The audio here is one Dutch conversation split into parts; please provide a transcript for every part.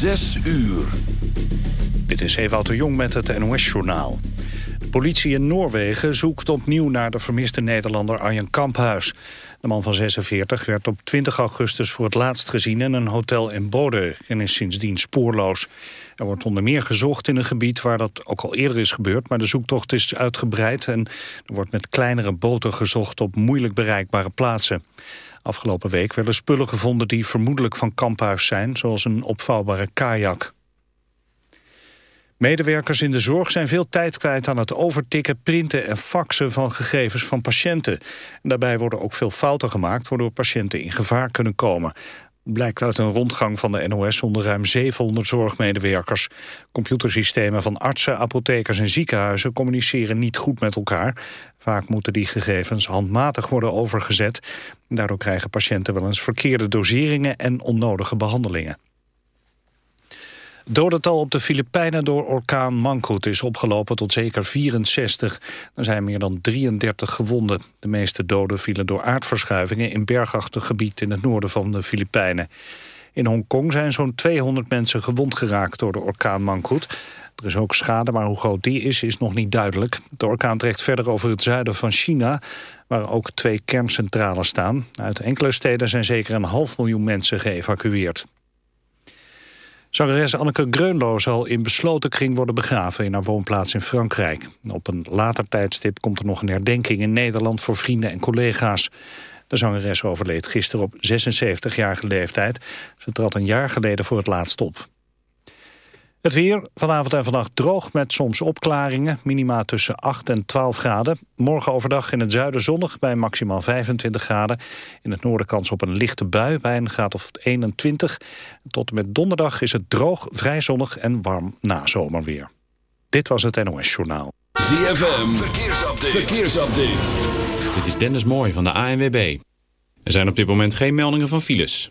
Zes uur. Dit is Ewout de Jong met het NOS-journaal. De politie in Noorwegen zoekt opnieuw naar de vermiste Nederlander Arjen Kamphuis. De man van 46 werd op 20 augustus voor het laatst gezien in een hotel in Bodø en is sindsdien spoorloos. Er wordt onder meer gezocht in een gebied waar dat ook al eerder is gebeurd, maar de zoektocht is uitgebreid en er wordt met kleinere boten gezocht op moeilijk bereikbare plaatsen. Afgelopen week werden spullen gevonden die vermoedelijk van Kamphuis zijn, zoals een opvouwbare kajak. Medewerkers in de zorg zijn veel tijd kwijt aan het overtikken, printen en faxen van gegevens van patiënten. En daarbij worden ook veel fouten gemaakt, waardoor patiënten in gevaar kunnen komen. Blijkt uit een rondgang van de NOS onder ruim 700 zorgmedewerkers. Computersystemen van artsen, apothekers en ziekenhuizen communiceren niet goed met elkaar. Vaak moeten die gegevens handmatig worden overgezet. Daardoor krijgen patiënten wel eens verkeerde doseringen en onnodige behandelingen. Dodental op de Filipijnen door orkaan Mangkhut is opgelopen tot zeker 64. Er zijn meer dan 33 gewonden. De meeste doden vielen door aardverschuivingen in bergachtig gebied in het noorden van de Filipijnen. In Hongkong zijn zo'n 200 mensen gewond geraakt door de orkaan Mangkhut. Er is ook schade, maar hoe groot die is, is nog niet duidelijk. De orkaan trekt verder over het zuiden van China, waar ook twee kerncentrales staan. Uit enkele steden zijn zeker een half miljoen mensen geëvacueerd. Zangeres Anneke Greunlo zal in besloten kring worden begraven in haar woonplaats in Frankrijk. Op een later tijdstip komt er nog een herdenking in Nederland voor vrienden en collega's. De zangeres overleed gisteren op 76-jarige leeftijd. Ze trad een jaar geleden voor het laatst op. Het weer, vanavond en vannacht droog met soms opklaringen. Minima tussen 8 en 12 graden. Morgen overdag in het zuiden zonnig bij maximaal 25 graden. In het noorden kans op een lichte bui bij een graad of 21. Tot en met donderdag is het droog, vrij zonnig en warm na zomerweer. Dit was het NOS Journaal. ZFM, verkeersupdate. verkeersupdate. Dit is Dennis Mooij van de ANWB. Er zijn op dit moment geen meldingen van files.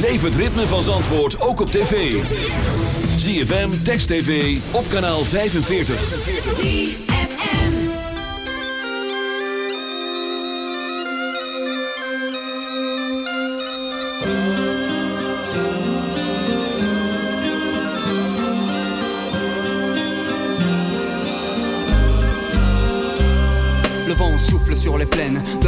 Beleef het ritme van Zandvoort ook op tv. ZFM, Text TV, op kanaal 45. Le vent souffle sur les plaines de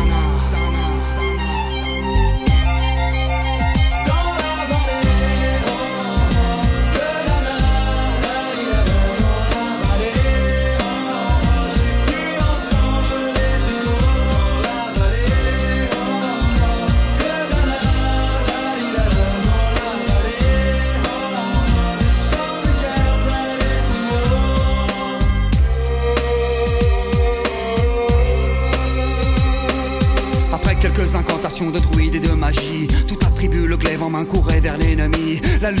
Salut.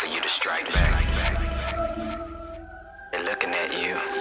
for you to strike back. They're looking at you.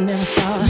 never thought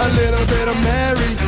A little bit of Mary